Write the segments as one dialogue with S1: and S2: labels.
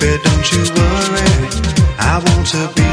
S1: Baby, don't you worry. I want to be.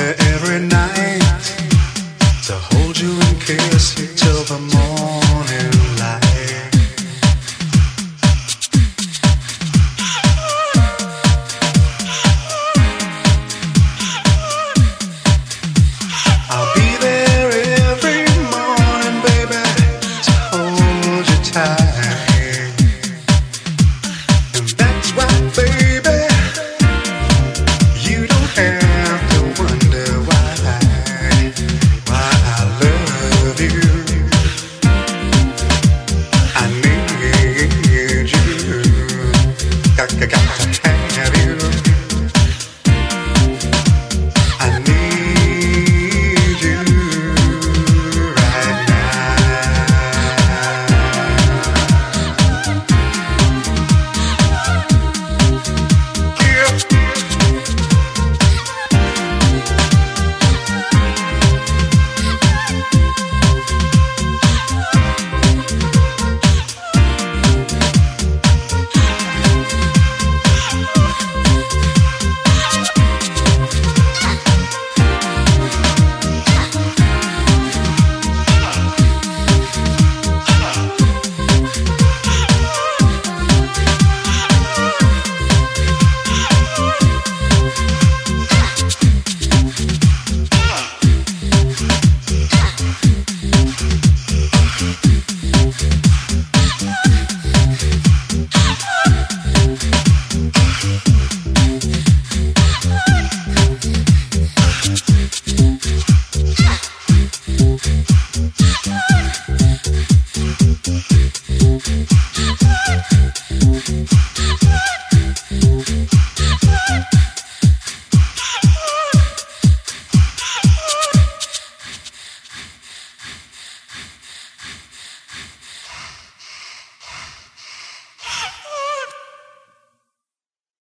S1: there every night. Thank